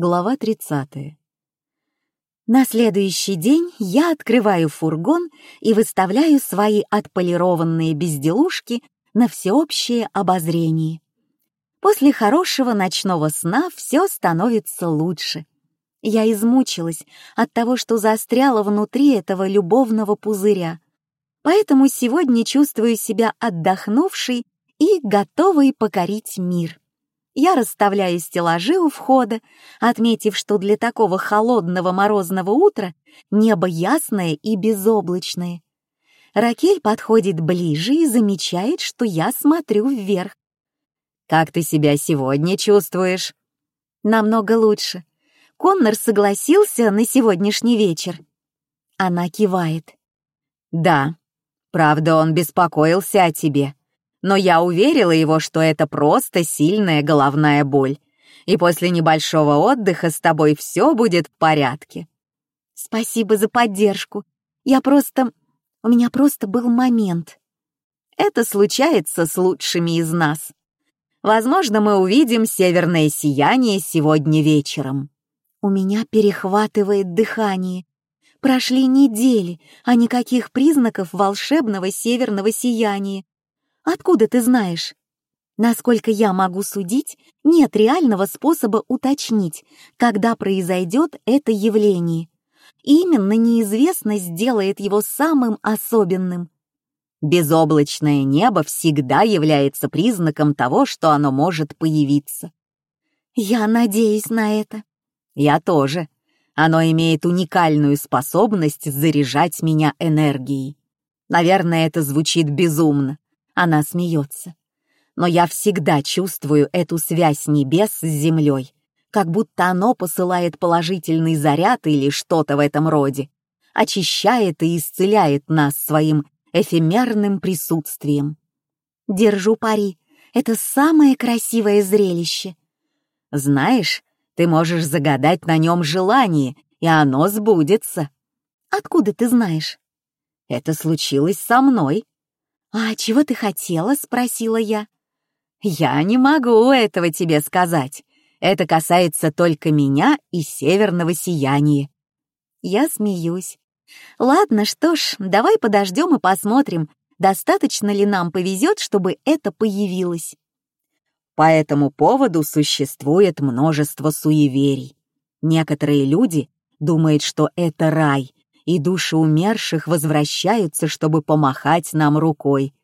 Глава 30. На следующий день я открываю фургон и выставляю свои отполированные безделушки на всеобщее обозрение. После хорошего ночного сна все становится лучше. Я измучилась от того, что застряла внутри этого любовного пузыря, поэтому сегодня чувствую себя отдохнувшей и готовой покорить мир я расставляю стеллажи у входа, отметив, что для такого холодного морозного утра небо ясное и безоблачное. Ракель подходит ближе и замечает, что я смотрю вверх. «Как ты себя сегодня чувствуешь?» «Намного лучше. Коннор согласился на сегодняшний вечер». Она кивает. «Да, правда, он беспокоился о тебе но я уверила его, что это просто сильная головная боль, и после небольшого отдыха с тобой все будет в порядке. Спасибо за поддержку. Я просто... У меня просто был момент. Это случается с лучшими из нас. Возможно, мы увидим северное сияние сегодня вечером. У меня перехватывает дыхание. Прошли недели, а никаких признаков волшебного северного сияния. Откуда ты знаешь? Насколько я могу судить, нет реального способа уточнить, когда произойдет это явление. Именно неизвестность делает его самым особенным. Безоблачное небо всегда является признаком того, что оно может появиться. Я надеюсь на это. Я тоже. Оно имеет уникальную способность заряжать меня энергией. Наверное, это звучит безумно, она смеется. Но я всегда чувствую эту связь небес с землей, как будто оно посылает положительный заряд или что-то в этом роде, очищает и исцеляет нас своим эфемерным присутствием. Держу пари, это самое красивое зрелище. Знаешь, ты можешь загадать на нем желание, и оно сбудется. Откуда ты знаешь? Это случилось со мной. «А чего ты хотела?» — спросила я. «Я не могу этого тебе сказать. Это касается только меня и северного сияния». Я смеюсь. «Ладно, что ж, давай подождем и посмотрим, достаточно ли нам повезет, чтобы это появилось». По этому поводу существует множество суеверий. Некоторые люди думают, что это рай, и души умерших возвращаются, чтобы помахать нам рукой.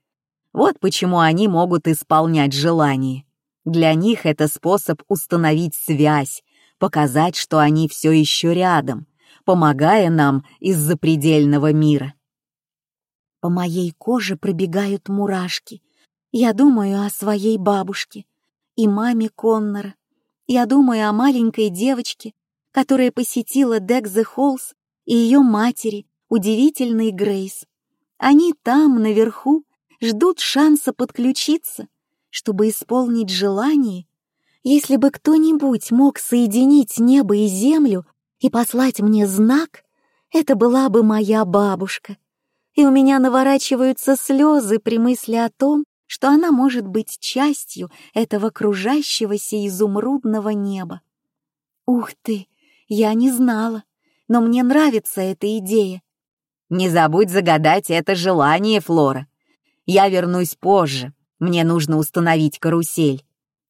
Вот почему они могут исполнять желания. Для них это способ установить связь, показать, что они все еще рядом, помогая нам из запредельного мира. По моей коже пробегают мурашки. Я думаю о своей бабушке и маме Коннора. Я думаю о маленькой девочке, которая посетила Декзе Холлс и ее матери, удивительной Грейс. Они там, наверху, ждут шанса подключиться, чтобы исполнить желание. Если бы кто-нибудь мог соединить небо и землю и послать мне знак, это была бы моя бабушка. И у меня наворачиваются слезы при мысли о том, что она может быть частью этого кружащегося изумрудного неба. Ух ты, я не знала но мне нравится эта идея. Не забудь загадать это желание, Флора. Я вернусь позже. Мне нужно установить карусель.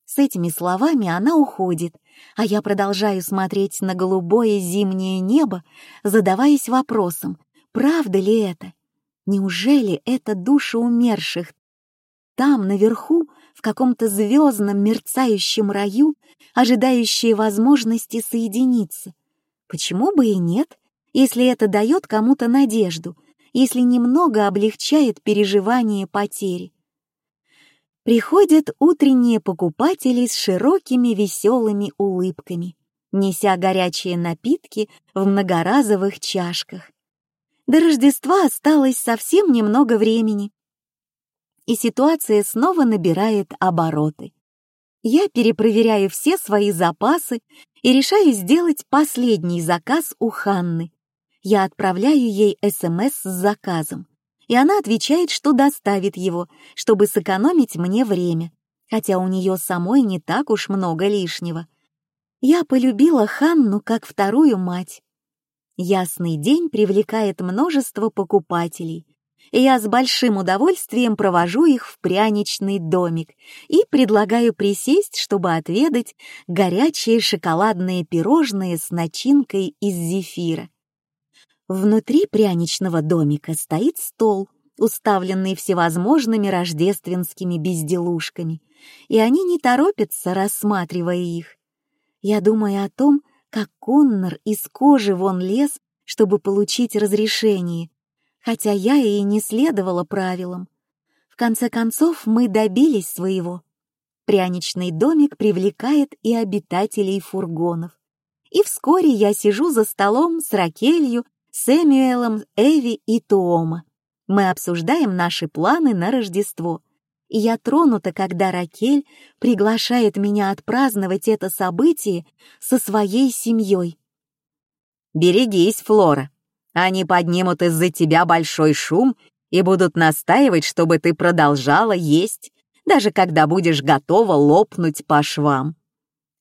С этими словами она уходит, а я продолжаю смотреть на голубое зимнее небо, задаваясь вопросом, правда ли это? Неужели это души умерших? Там, наверху, в каком-то звездном мерцающем раю, ожидающие возможности соединиться — Почему бы и нет, если это дает кому-то надежду, если немного облегчает переживание потери? Приходят утренние покупатели с широкими веселыми улыбками, неся горячие напитки в многоразовых чашках. До Рождества осталось совсем немного времени, и ситуация снова набирает обороты. Я перепроверяю все свои запасы и решаю сделать последний заказ у Ханны. Я отправляю ей СМС с заказом, и она отвечает, что доставит его, чтобы сэкономить мне время, хотя у нее самой не так уж много лишнего. Я полюбила Ханну как вторую мать. Ясный день привлекает множество покупателей, и я с большим удовольствием провожу их в пряничный домик и предлагаю присесть, чтобы отведать горячие шоколадные пирожные с начинкой из зефира. Внутри пряничного домика стоит стол, уставленный всевозможными рождественскими безделушками, и они не торопятся, рассматривая их. Я думаю о том, как Коннор из кожи вон лез, чтобы получить разрешение, хотя я и не следовала правилам. В конце концов, мы добились своего. Пряничный домик привлекает и обитателей фургонов. И вскоре я сижу за столом с Ракелью, Сэмюэлом, Эви и Туома. Мы обсуждаем наши планы на Рождество — и я тронута, когда Ракель приглашает меня отпраздновать это событие со своей семьей. «Берегись, Флора. Они поднимут из-за тебя большой шум и будут настаивать, чтобы ты продолжала есть, даже когда будешь готова лопнуть по швам».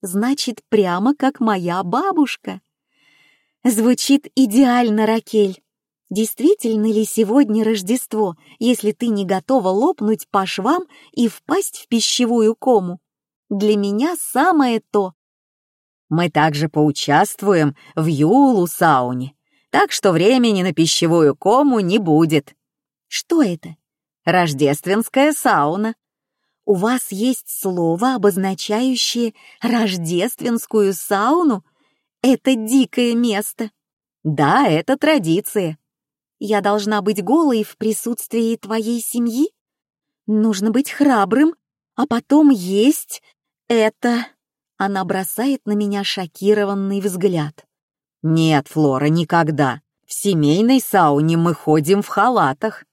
«Значит, прямо как моя бабушка». Звучит идеально, Ракель. Действительно ли сегодня Рождество, если ты не готова лопнуть по швам и впасть в пищевую кому? Для меня самое то. Мы также поучаствуем в Юлу-сауне, так что времени на пищевую кому не будет. Что это? Рождественская сауна. У вас есть слово, обозначающее рождественскую сауну? Это дикое место. Да, это традиция. Я должна быть голой в присутствии твоей семьи? Нужно быть храбрым, а потом есть это...» Она бросает на меня шокированный взгляд. «Нет, Флора, никогда. В семейной сауне мы ходим в халатах».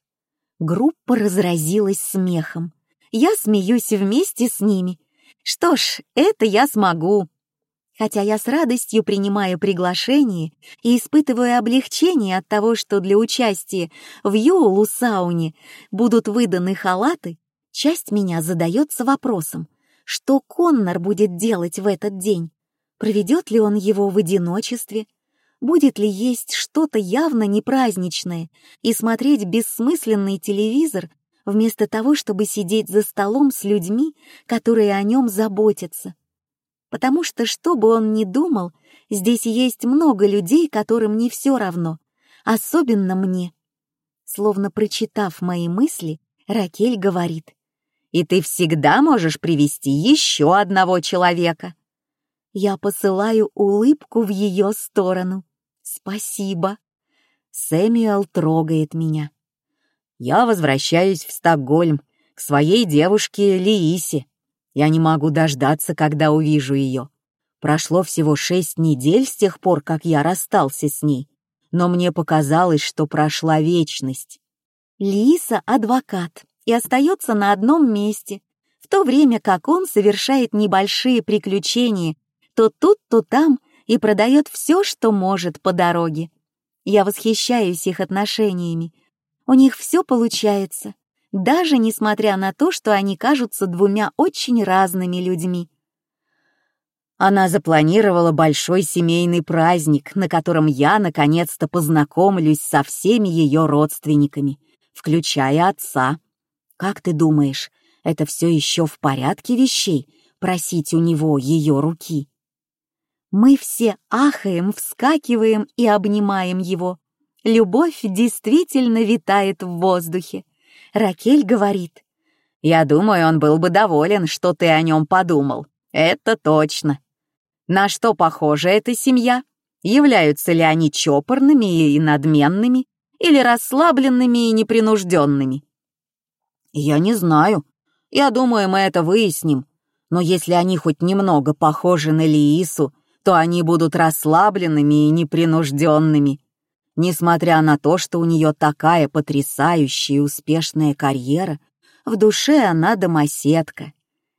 Группа разразилась смехом. Я смеюсь вместе с ними. Что ж, это я смогу хотя я с радостью принимаю приглашение и испытываю облегчение от того, что для участия в Юлу-сауне будут выданы халаты, часть меня задается вопросом, что Коннор будет делать в этот день? Проведет ли он его в одиночестве? Будет ли есть что-то явно непраздничное и смотреть бессмысленный телевизор вместо того, чтобы сидеть за столом с людьми, которые о нем заботятся? потому что, что бы он ни думал, здесь есть много людей, которым не все равно, особенно мне. Словно прочитав мои мысли, Ракель говорит, «И ты всегда можешь привести еще одного человека». Я посылаю улыбку в ее сторону. «Спасибо». Сэмюэл трогает меня. «Я возвращаюсь в Стокгольм, к своей девушке Лиисе. Я не могу дождаться, когда увижу ее. Прошло всего шесть недель с тех пор, как я расстался с ней, но мне показалось, что прошла вечность. Лиса — адвокат и остается на одном месте, в то время как он совершает небольшие приключения то тут, то там и продает все, что может по дороге. Я восхищаюсь их отношениями. У них все получается даже несмотря на то, что они кажутся двумя очень разными людьми. Она запланировала большой семейный праздник, на котором я наконец-то познакомлюсь со всеми ее родственниками, включая отца. Как ты думаешь, это все еще в порядке вещей, просить у него ее руки? Мы все ахаем, вскакиваем и обнимаем его. Любовь действительно витает в воздухе. Ракель говорит. «Я думаю, он был бы доволен, что ты о нем подумал. Это точно. На что похожа эта семья? Являются ли они чопорными и надменными, или расслабленными и непринужденными?» «Я не знаю. Я думаю, мы это выясним. Но если они хоть немного похожи на Лиису, то они будут расслабленными и непринужденными. Несмотря на то, что у нее такая потрясающая и успешная карьера, в душе она домоседка.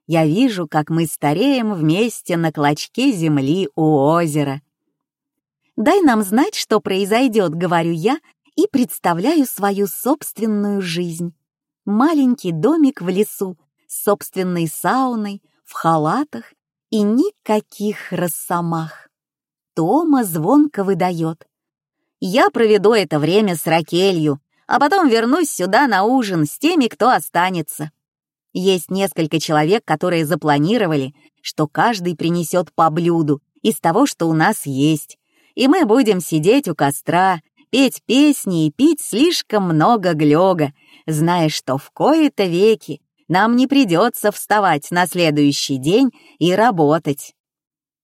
Я вижу, как мы стареем вместе на клочке земли у озера. «Дай нам знать, что произойдет», — говорю я, и представляю свою собственную жизнь. Маленький домик в лесу с собственной сауной, в халатах и никаких росомах. Тома звонко выдает. «Я проведу это время с Ракелью, а потом вернусь сюда на ужин с теми, кто останется». Есть несколько человек, которые запланировали, что каждый принесет по блюду из того, что у нас есть, и мы будем сидеть у костра, петь песни и пить слишком много глёга, зная, что в кои-то веки нам не придется вставать на следующий день и работать.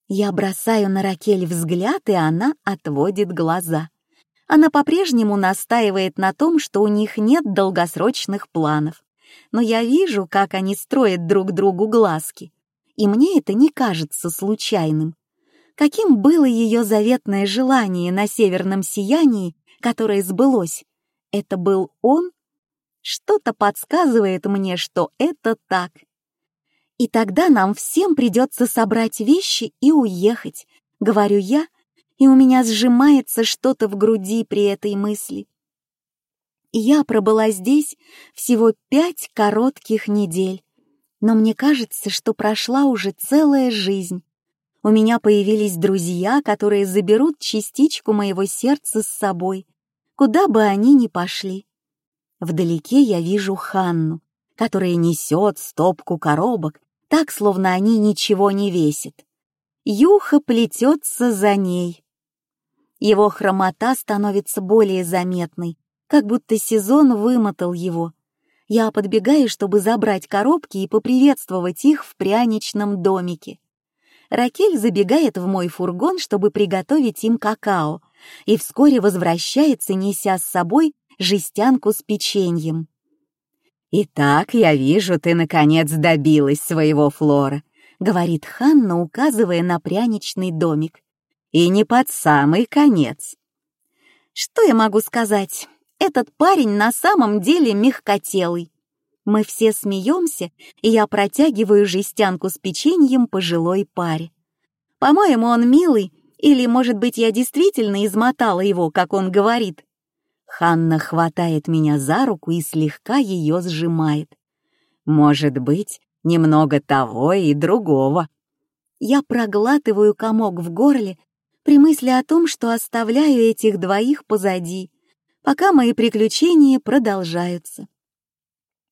Я бросаю на Ракель взгляд, и она отводит глаза. Она по-прежнему настаивает на том, что у них нет долгосрочных планов. Но я вижу, как они строят друг другу глазки, и мне это не кажется случайным. Каким было ее заветное желание на северном сиянии, которое сбылось? Это был он? Что-то подсказывает мне, что это так. И тогда нам всем придется собрать вещи и уехать, говорю я, и у меня сжимается что-то в груди при этой мысли. Я пробыла здесь всего пять коротких недель, но мне кажется, что прошла уже целая жизнь. У меня появились друзья, которые заберут частичку моего сердца с собой, куда бы они ни пошли. Вдалеке я вижу Ханну, которая несет стопку коробок так, словно они ничего не весят. Юха плетется за ней. Его хромота становится более заметной, как будто сезон вымотал его. Я подбегаю, чтобы забрать коробки и поприветствовать их в пряничном домике. Ракель забегает в мой фургон, чтобы приготовить им какао, и вскоре возвращается, неся с собой жестянку с печеньем. «Итак, я вижу, ты наконец добилась своего Флора», — говорит Ханна, указывая на пряничный домик. «И не под самый конец». «Что я могу сказать? Этот парень на самом деле мягкотелый». Мы все смеемся, и я протягиваю жестянку с печеньем пожилой паре. По-моему, он милый, или, может быть, я действительно измотала его, как он говорит. Ханна хватает меня за руку и слегка ее сжимает. Может быть, немного того и другого. Я проглатываю комок в горле при мысли о том, что оставляю этих двоих позади, пока мои приключения продолжаются.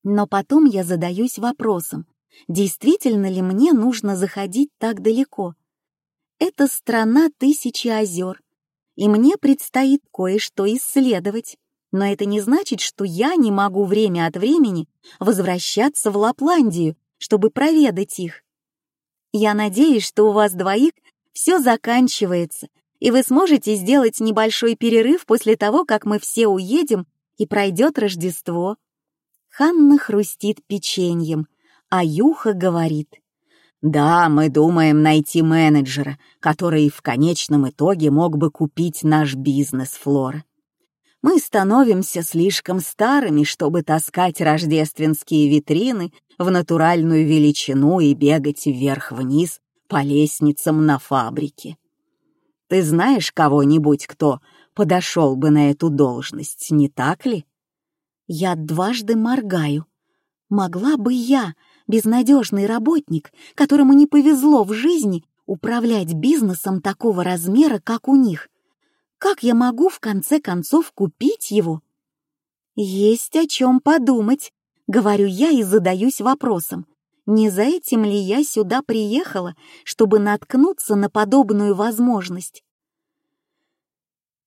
Но потом я задаюсь вопросом, действительно ли мне нужно заходить так далеко? Это страна тысячи озер, и мне предстоит кое-что исследовать. Но это не значит, что я не могу время от времени возвращаться в Лапландию, чтобы проведать их. Я надеюсь, что у вас двоих все заканчивается, и вы сможете сделать небольшой перерыв после того, как мы все уедем и пройдет Рождество. Ханна хрустит печеньем, а Юха говорит — да, мы думаем найти менеджера, который в конечном итоге мог бы купить наш бизнес, Флора. Мы становимся слишком старыми, чтобы таскать рождественские витрины в натуральную величину и бегать вверх-вниз по лестницам на фабрике. Ты знаешь кого-нибудь, кто подошел бы на эту должность, не так ли? Я дважды моргаю. Могла бы я, безнадежный работник, которому не повезло в жизни управлять бизнесом такого размера, как у них. Как я могу в конце концов купить его? Есть о чем подумать, говорю я и задаюсь вопросом. Не за этим ли я сюда приехала, чтобы наткнуться на подобную возможность?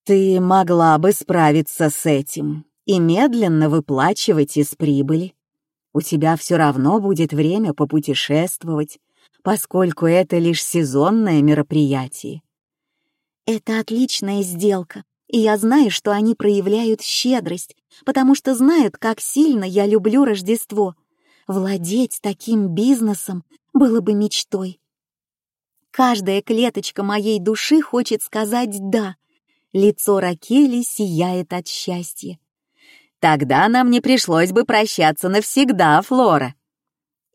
Ты могла бы справиться с этим и медленно выплачивать из прибыли у тебя все равно будет время попутешествовать, поскольку это лишь сезонное мероприятие. Это отличная сделка, и я знаю, что они проявляют щедрость, потому что знают, как сильно я люблю Рождество. Владеть таким бизнесом было бы мечтой. Каждая клеточка моей души хочет сказать «да». Лицо Ракели сияет от счастья. Тогда нам не пришлось бы прощаться навсегда, Флора.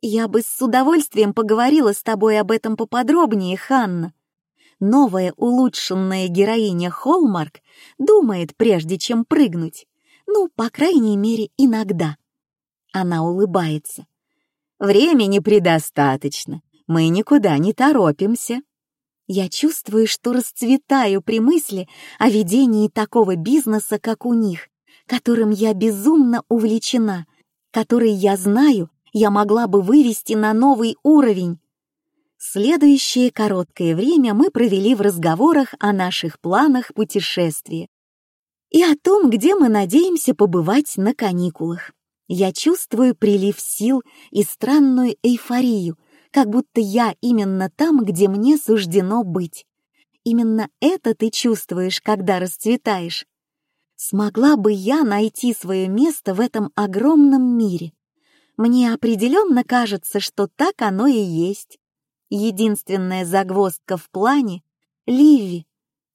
Я бы с удовольствием поговорила с тобой об этом поподробнее, Ханна. Новая улучшенная героиня Холмарк думает, прежде чем прыгнуть. Ну, по крайней мере, иногда. Она улыбается. Времени предостаточно. Мы никуда не торопимся. Я чувствую, что расцветаю при мысли о ведении такого бизнеса, как у них, которым я безумно увлечена, который, я знаю, я могла бы вывести на новый уровень. Следующее короткое время мы провели в разговорах о наших планах путешествия и о том, где мы надеемся побывать на каникулах. Я чувствую прилив сил и странную эйфорию, как будто я именно там, где мне суждено быть. Именно это ты чувствуешь, когда расцветаешь. Смогла бы я найти свое место в этом огромном мире? Мне определенно кажется, что так оно и есть. Единственная загвоздка в плане — Ливи,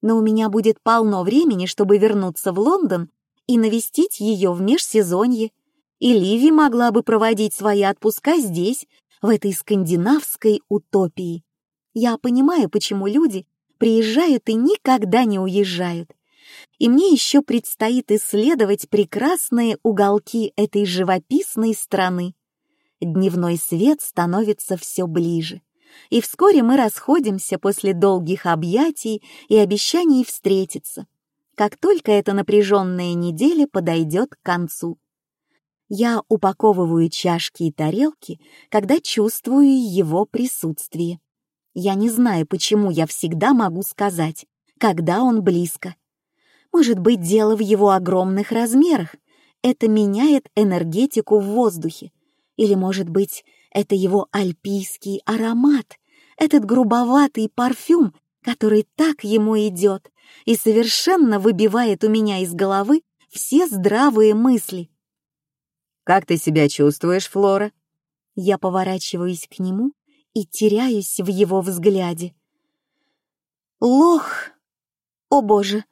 но у меня будет полно времени, чтобы вернуться в Лондон и навестить ее в межсезонье. И Ливи могла бы проводить свои отпуска здесь, в этой скандинавской утопии. Я понимаю, почему люди приезжают и никогда не уезжают. И мне еще предстоит исследовать прекрасные уголки этой живописной страны. Дневной свет становится все ближе. И вскоре мы расходимся после долгих объятий и обещаний встретиться, как только эта напряженная неделя подойдет к концу. Я упаковываю чашки и тарелки, когда чувствую его присутствие. Я не знаю, почему я всегда могу сказать, когда он близко. Может быть, дело в его огромных размерах. Это меняет энергетику в воздухе. Или, может быть, это его альпийский аромат, этот грубоватый парфюм, который так ему идет и совершенно выбивает у меня из головы все здравые мысли. «Как ты себя чувствуешь, Флора?» Я поворачиваюсь к нему и теряюсь в его взгляде. «Лох! О боже!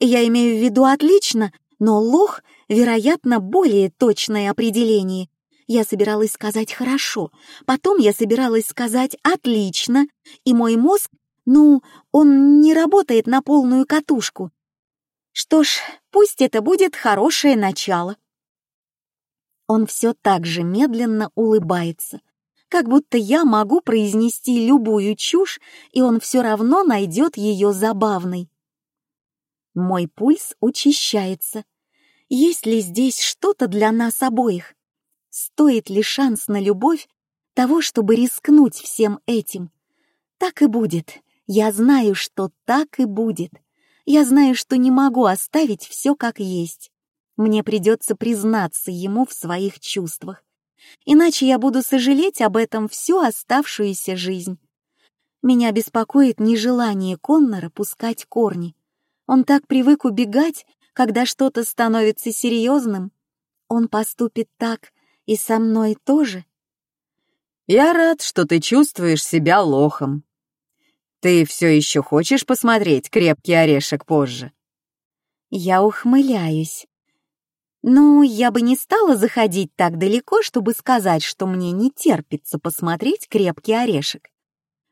Я имею в виду отлично, но лох, вероятно, более точное определение. Я собиралась сказать «хорошо», потом я собиралась сказать «отлично», и мой мозг, ну, он не работает на полную катушку. Что ж, пусть это будет хорошее начало. Он все так же медленно улыбается, как будто я могу произнести любую чушь, и он все равно найдет ее забавной. Мой пульс учащается. Есть ли здесь что-то для нас обоих? Стоит ли шанс на любовь того, чтобы рискнуть всем этим? Так и будет. Я знаю, что так и будет. Я знаю, что не могу оставить все как есть. Мне придется признаться ему в своих чувствах. Иначе я буду сожалеть об этом всю оставшуюся жизнь. Меня беспокоит нежелание Коннора пускать корни. Он так привык убегать, когда что-то становится серьезным. Он поступит так и со мной тоже. Я рад, что ты чувствуешь себя лохом. Ты все еще хочешь посмотреть крепкий орешек позже? Я ухмыляюсь. Ну, я бы не стала заходить так далеко, чтобы сказать, что мне не терпится посмотреть крепкий орешек.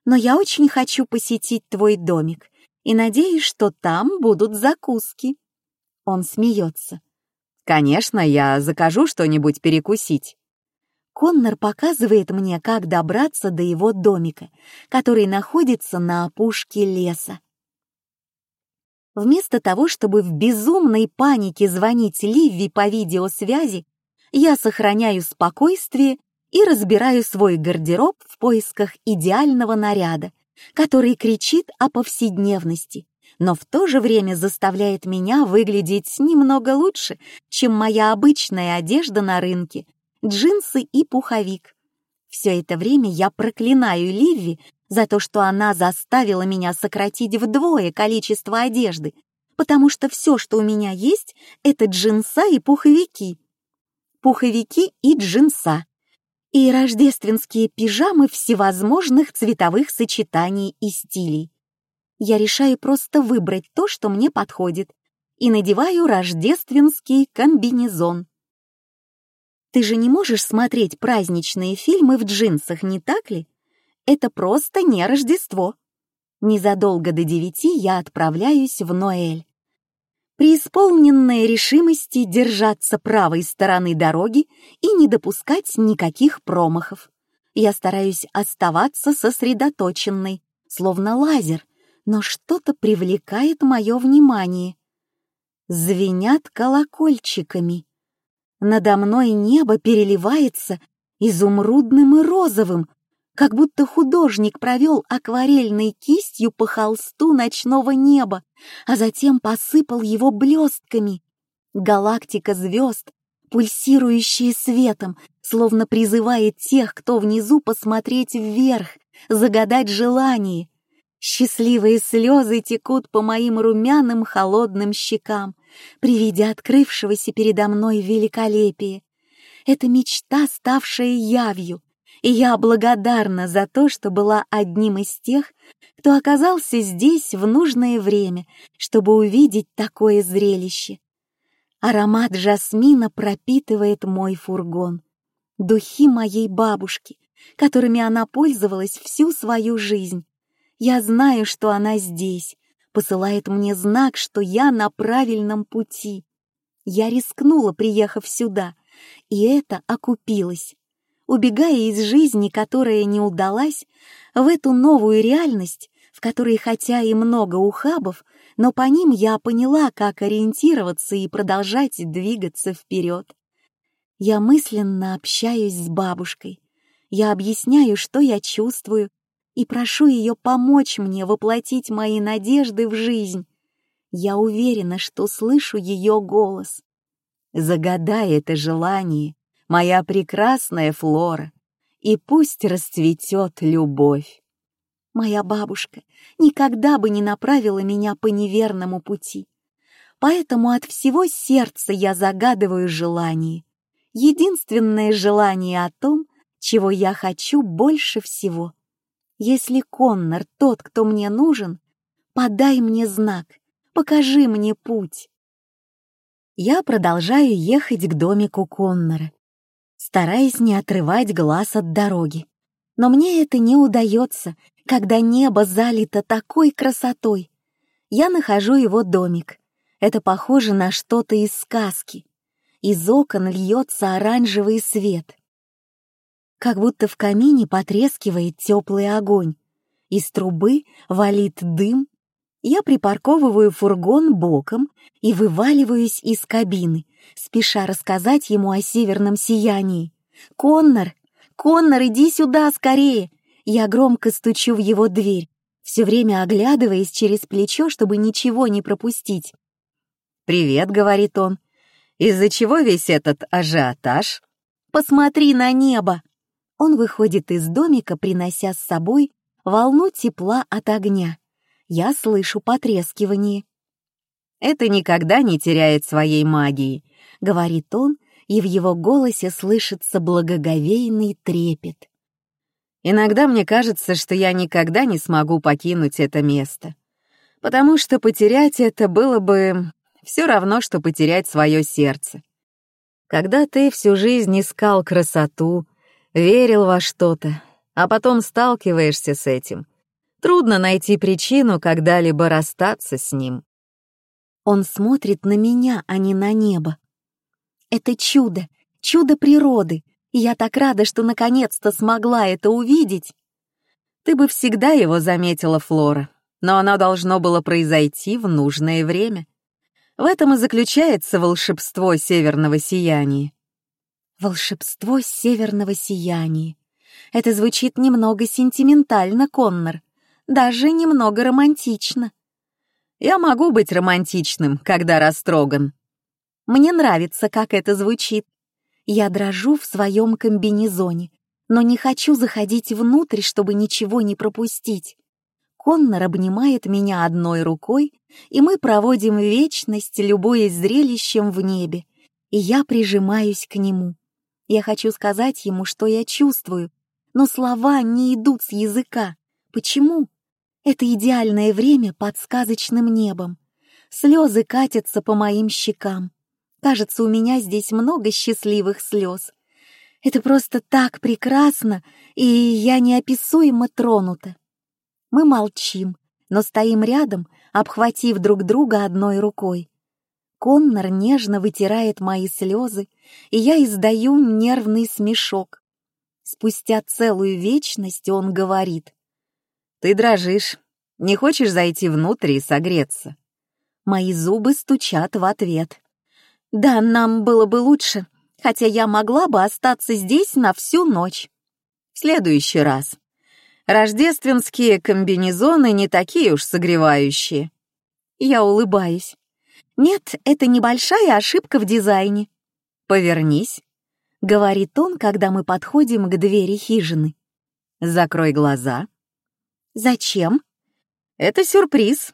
Но я очень хочу посетить твой домик и надеюсь, что там будут закуски. Он смеется. Конечно, я закажу что-нибудь перекусить. Коннор показывает мне, как добраться до его домика, который находится на опушке леса. Вместо того, чтобы в безумной панике звонить Ливи по видеосвязи, я сохраняю спокойствие и разбираю свой гардероб в поисках идеального наряда, который кричит о повседневности, но в то же время заставляет меня выглядеть немного лучше, чем моя обычная одежда на рынке, джинсы и пуховик. Все это время я проклинаю Ливи за то, что она заставила меня сократить вдвое количество одежды, потому что все, что у меня есть, это джинса и пуховики. Пуховики и джинса. И рождественские пижамы всевозможных цветовых сочетаний и стилей. Я решаю просто выбрать то, что мне подходит, и надеваю рождественский комбинезон. Ты же не можешь смотреть праздничные фильмы в джинсах, не так ли? Это просто не Рождество. Незадолго до девяти я отправляюсь в Ноэль. Преисполненная решимости держаться правой стороны дороги и не допускать никаких промахов. Я стараюсь оставаться сосредоточенной, словно лазер, но что-то привлекает мое внимание. Звенят колокольчиками. Надо мной небо переливается изумрудным и розовым, как будто художник провел акварельной кистью по холсту ночного неба, а затем посыпал его блестками. Галактика звезд, пульсирующая светом, словно призывает тех, кто внизу, посмотреть вверх, загадать желание. Счастливые слезы текут по моим румяным холодным щекам при виде открывшегося передо мной великолепия. Это мечта, ставшая явью, и я благодарна за то, что была одним из тех, кто оказался здесь в нужное время, чтобы увидеть такое зрелище. Аромат жасмина пропитывает мой фургон. Духи моей бабушки, которыми она пользовалась всю свою жизнь. Я знаю, что она здесь, посылает мне знак, что я на правильном пути. Я рискнула, приехав сюда, и это окупилось. Убегая из жизни, которая не удалась, в эту новую реальность, в которой хотя и много ухабов, но по ним я поняла, как ориентироваться и продолжать двигаться вперед. Я мысленно общаюсь с бабушкой. Я объясняю, что я чувствую, и прошу ее помочь мне воплотить мои надежды в жизнь. Я уверена, что слышу ее голос. Загадай это желание, моя прекрасная Флора, и пусть расцветет любовь моя бабушка никогда бы не направила меня по неверному пути. Поэтому от всего сердца я загадываю желание. Единственное желание о том, чего я хочу больше всего. Если Коннор тот, кто мне нужен, подай мне знак, покажи мне путь. Я продолжаю ехать к домику Коннора, стараясь не отрывать глаз от дороги. Но мне это не удается, когда небо залито такой красотой. Я нахожу его домик. Это похоже на что-то из сказки. Из окон льется оранжевый свет. Как будто в камине потрескивает теплый огонь. Из трубы валит дым. Я припарковываю фургон боком и вываливаюсь из кабины, спеша рассказать ему о северном сиянии. «Коннор! Коннор, иди сюда скорее! Я громко стучу в его дверь, все время оглядываясь через плечо, чтобы ничего не пропустить. «Привет», — говорит он. «Из-за чего весь этот ажиотаж?» «Посмотри на небо!» Он выходит из домика, принося с собой волну тепла от огня. Я слышу потрескивание. «Это никогда не теряет своей магии», — говорит он, и в его голосе слышится благоговейный трепет. Иногда мне кажется, что я никогда не смогу покинуть это место, потому что потерять это было бы все равно, что потерять свое сердце. Когда ты всю жизнь искал красоту, верил во что-то, а потом сталкиваешься с этим, трудно найти причину когда-либо расстаться с ним. Он смотрит на меня, а не на небо. Это чудо, чудо природы, и я так рада, что наконец-то смогла это увидеть. Ты бы всегда его заметила, Флора, но оно должно было произойти в нужное время. В этом и заключается волшебство северного сияния. Волшебство северного сияния. Это звучит немного сентиментально, Коннор, даже немного романтично. Я могу быть романтичным, когда растроган. Мне нравится, как это звучит. Я дрожу в своем комбинезоне, но не хочу заходить внутрь, чтобы ничего не пропустить. Коннор обнимает меня одной рукой, и мы проводим вечность, любуясь зрелищем в небе, и я прижимаюсь к нему. Я хочу сказать ему, что я чувствую, но слова не идут с языка. Почему? Это идеальное время под сказочным небом. Слезы катятся по моим щекам. Кажется, у меня здесь много счастливых слез. Это просто так прекрасно, и я неописуемо тронута. Мы молчим, но стоим рядом, обхватив друг друга одной рукой. Коннор нежно вытирает мои слезы, и я издаю нервный смешок. Спустя целую вечность он говорит. «Ты дрожишь. Не хочешь зайти внутрь и согреться?» Мои зубы стучат в ответ. «Да, нам было бы лучше, хотя я могла бы остаться здесь на всю ночь». «В следующий раз. Рождественские комбинезоны не такие уж согревающие». Я улыбаюсь. «Нет, это небольшая ошибка в дизайне». «Повернись», — говорит он, когда мы подходим к двери хижины. «Закрой глаза». «Зачем?» «Это сюрприз.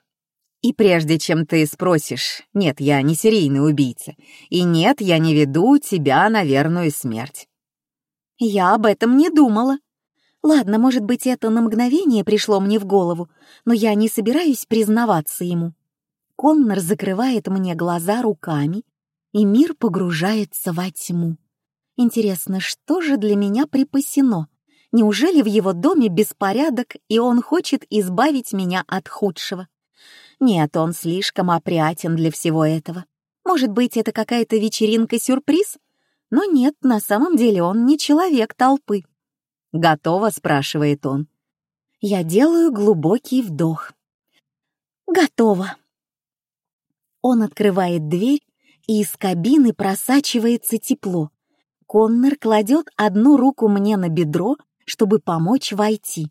И прежде чем ты спросишь, нет, я не серийный убийца, и нет, я не веду тебя на верную смерть». «Я об этом не думала. Ладно, может быть, это на мгновение пришло мне в голову, но я не собираюсь признаваться ему». Коннор закрывает мне глаза руками, и мир погружается во тьму. Интересно, что же для меня припасено? Неужели в его доме беспорядок, и он хочет избавить меня от худшего? Нет, он слишком опрятен для всего этого. Может быть, это какая-то вечеринка-сюрприз? Но нет, на самом деле он не человек толпы. «Готово?» — спрашивает он. Я делаю глубокий вдох. «Готово». Он открывает дверь, и из кабины просачивается тепло. Коннор кладет одну руку мне на бедро, чтобы помочь войти.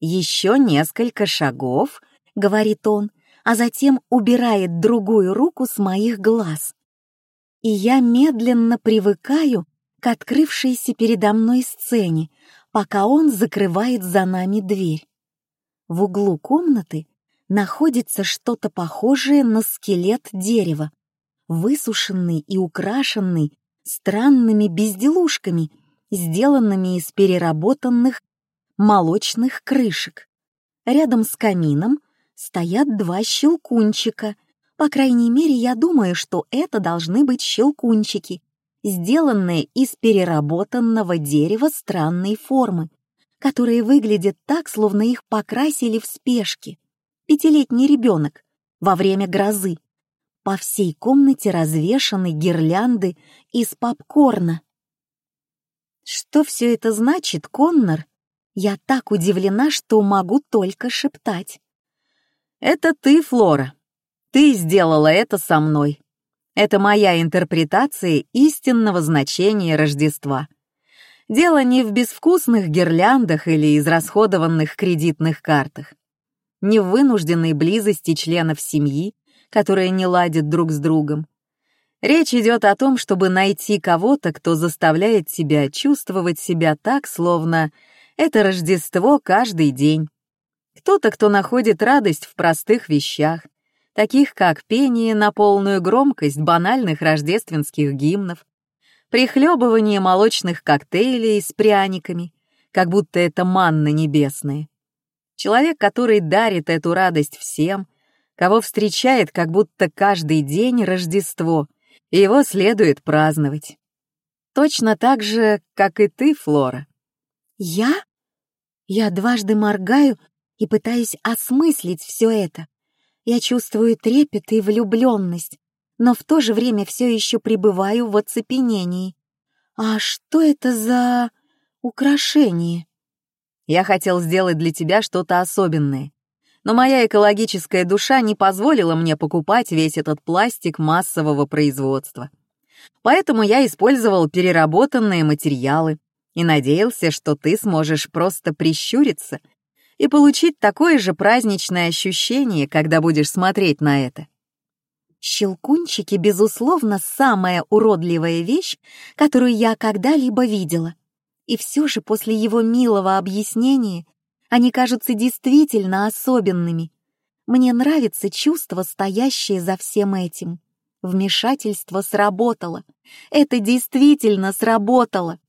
«Еще несколько шагов», — говорит он, а затем убирает другую руку с моих глаз. И я медленно привыкаю к открывшейся передо мной сцене, пока он закрывает за нами дверь. В углу комнаты находится что-то похожее на скелет дерева, высушенный и украшенный странными безделушками, сделанными из переработанных молочных крышек. Рядом с камином стоят два щелкунчика. По крайней мере, я думаю, что это должны быть щелкунчики, сделанные из переработанного дерева странной формы, которые выглядят так, словно их покрасили в спешке. Пятилетний ребенок во время грозы. По всей комнате развешаны гирлянды из попкорна. Что все это значит, Коннор? Я так удивлена, что могу только шептать. «Это ты, Флора. Ты сделала это со мной. Это моя интерпретация истинного значения Рождества. Дело не в безвкусных гирляндах или израсходованных кредитных картах, не в вынужденной близости членов семьи, которые не ладят друг с другом. Речь идет о том, чтобы найти кого-то, кто заставляет себя чувствовать себя так, словно это Рождество каждый день. Кто-то, кто находит радость в простых вещах, таких как пение на полную громкость банальных рождественских гимнов, прихлебывание молочных коктейлей с пряниками, как будто это манна небесная. Человек, который дарит эту радость всем, кого встречает как будто каждый день Рождество, его следует праздновать. Точно так же, как и ты, Флора. Я? Я дважды моргаю и пытаюсь осмыслить все это. Я чувствую трепет и влюбленность, но в то же время все еще пребываю в оцепенении. А что это за украшение? Я хотел сделать для тебя что-то особенное но моя экологическая душа не позволила мне покупать весь этот пластик массового производства. Поэтому я использовал переработанные материалы и надеялся, что ты сможешь просто прищуриться и получить такое же праздничное ощущение, когда будешь смотреть на это. Щелкунчики, безусловно, самая уродливая вещь, которую я когда-либо видела. И все же после его милого объяснения они кажутся действительно особенными. Мне нравится чувство, стоящее за всем этим. Вмешательство сработало. Это действительно сработало.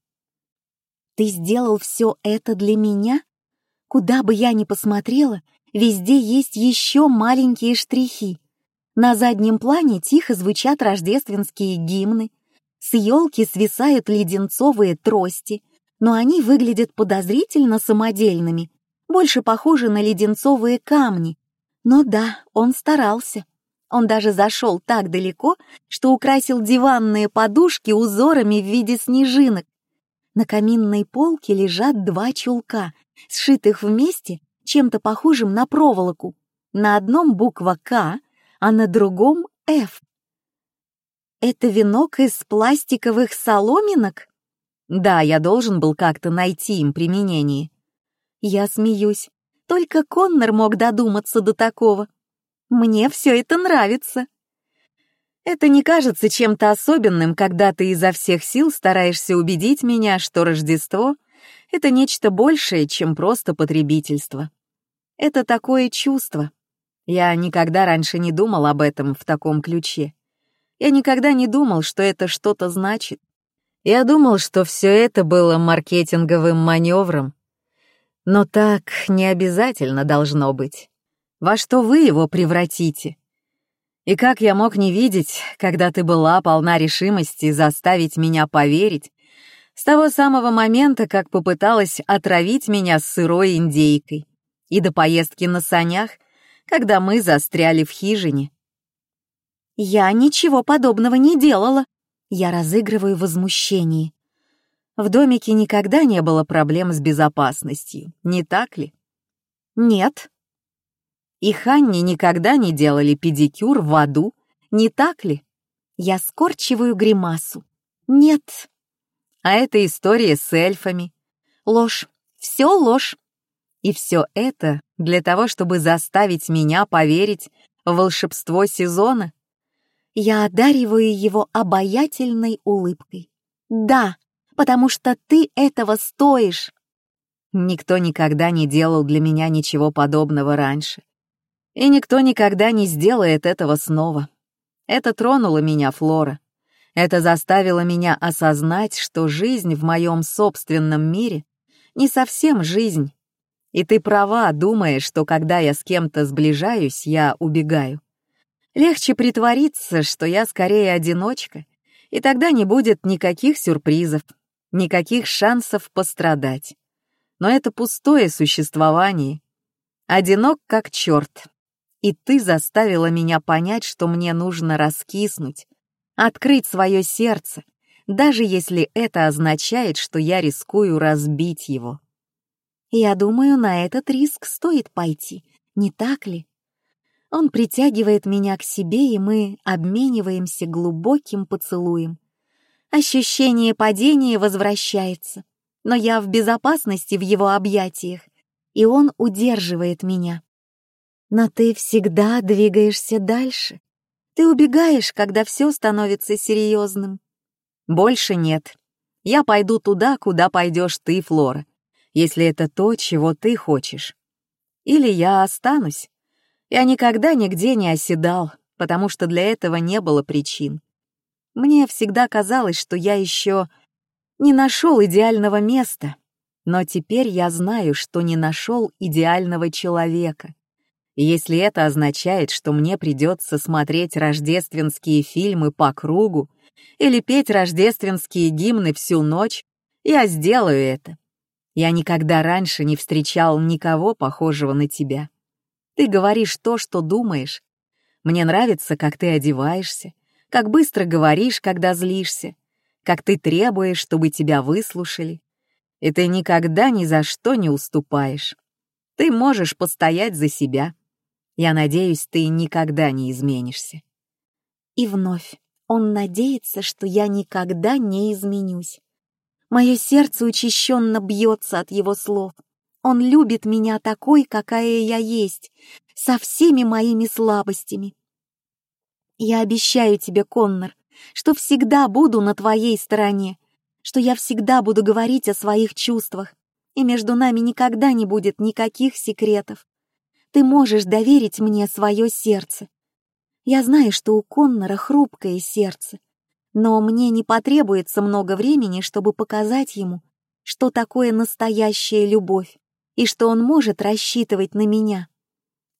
Ты сделал все это для меня? Куда бы я ни посмотрела, везде есть еще маленькие штрихи. На заднем плане тихо звучат рождественские гимны. С елки свисают леденцовые трости, но они выглядят подозрительно самодельными, больше похожи на леденцовые камни. Но да, он старался. Он даже зашел так далеко, что украсил диванные подушки узорами в виде снежинок. На каминной полке лежат два чулка, сшитых вместе чем-то похожим на проволоку. На одном буква «К», а на другом «Ф». Это венок из пластиковых соломинок? Да, я должен был как-то найти им применение. Я смеюсь. Только Коннор мог додуматься до такого. Мне все это нравится. Это не кажется чем-то особенным, когда ты изо всех сил стараешься убедить меня, что Рождество — это нечто большее, чем просто потребительство. Это такое чувство. Я никогда раньше не думал об этом в таком ключе. Я никогда не думал, что это что-то значит. Я думал, что все это было маркетинговым маневром. Но так не обязательно должно быть. Во что вы его превратите? И как я мог не видеть, когда ты была полна решимости заставить меня поверить, с того самого момента, как попыталась отравить меня сырой индейкой, и до поездки на санях, когда мы застряли в хижине. Я ничего подобного не делала. Я разыгрываю возмущение. В домике никогда не было проблем с безопасностью, не так ли? Нет, и Ханни никогда не делали педикюр в аду, не так ли? Я скорчиваю гримасу. Нет. А это история с эльфами. Ложь. Все ложь. И все это для того, чтобы заставить меня поверить в волшебство сезона? Я одариваю его обаятельной улыбкой. Да, потому что ты этого стоишь. Никто никогда не делал для меня ничего подобного раньше. И никто никогда не сделает этого снова. Это тронуло меня, Флора. Это заставило меня осознать, что жизнь в моем собственном мире не совсем жизнь. И ты права, думая, что когда я с кем-то сближаюсь, я убегаю. Легче притвориться, что я скорее одиночка, и тогда не будет никаких сюрпризов, никаких шансов пострадать. Но это пустое существование. Одинок как черт, и ты заставила меня понять, что мне нужно раскиснуть, открыть свое сердце, даже если это означает, что я рискую разбить его. Я думаю, на этот риск стоит пойти, не так ли? Он притягивает меня к себе, и мы обмениваемся глубоким поцелуем. Ощущение падения возвращается, но я в безопасности в его объятиях, и он удерживает меня. Но ты всегда двигаешься дальше. Ты убегаешь, когда все становится серьезным. Больше нет. Я пойду туда, куда пойдешь ты, Флора, если это то, чего ты хочешь. Или я останусь. Я никогда нигде не оседал, потому что для этого не было причин. Мне всегда казалось, что я еще не нашел идеального места, но теперь я знаю, что не нашел идеального человека. Если это означает, что мне придется смотреть рождественские фильмы по кругу или петь рождественские гимны всю ночь, я сделаю это. Я никогда раньше не встречал никого похожего на тебя. Ты говоришь то, что думаешь. Мне нравится, как ты одеваешься, как быстро говоришь, когда злишься, как ты требуешь, чтобы тебя выслушали. И ты никогда ни за что не уступаешь. Ты можешь постоять за себя. Я надеюсь, ты никогда не изменишься. И вновь он надеется, что я никогда не изменюсь. Мое сердце учащенно бьется от его слов. Он любит меня такой, какая я есть, со всеми моими слабостями. Я обещаю тебе, Коннор, что всегда буду на твоей стороне, что я всегда буду говорить о своих чувствах, и между нами никогда не будет никаких секретов. Ты можешь доверить мне свое сердце. Я знаю, что у Коннора хрупкое сердце, но мне не потребуется много времени, чтобы показать ему, что такое настоящая любовь и что он может рассчитывать на меня.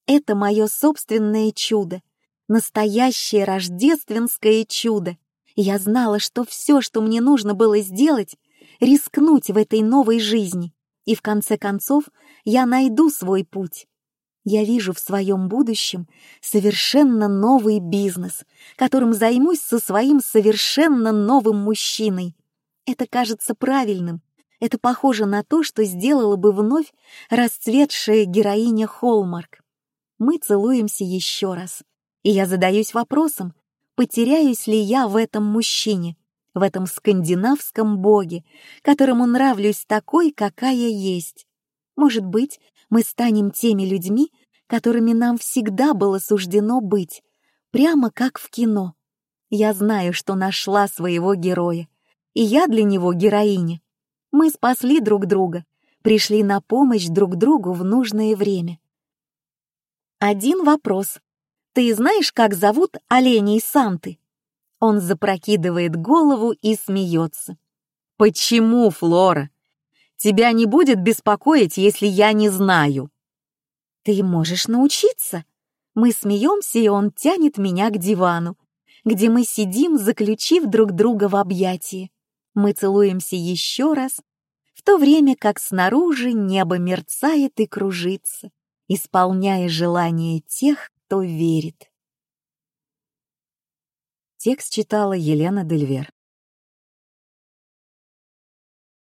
Это мое собственное чудо, настоящее рождественское чудо. Я знала, что все, что мне нужно было сделать, рискнуть в этой новой жизни, и в конце концов я найду свой путь. Я вижу в своем будущем совершенно новый бизнес, которым займусь со своим совершенно новым мужчиной. Это кажется правильным, Это похоже на то, что сделала бы вновь расцветшая героиня Холмарк. Мы целуемся еще раз, и я задаюсь вопросом, потеряюсь ли я в этом мужчине, в этом скандинавском боге, которому нравлюсь такой, какая есть. Может быть, мы станем теми людьми, которыми нам всегда было суждено быть, прямо как в кино. Я знаю, что нашла своего героя, и я для него героиня. Мы спасли друг друга, пришли на помощь друг другу в нужное время. Один вопрос. Ты знаешь, как зовут оленей Санты? Он запрокидывает голову и смеется. Почему, Флора? Тебя не будет беспокоить, если я не знаю. Ты можешь научиться. Мы смеемся, и он тянет меня к дивану, где мы сидим, заключив друг друга в объятии. Мы целуемся еще раз, в то время как снаружи небо мерцает и кружится, исполняя желания тех, кто верит. Текст читала Елена Дельвер.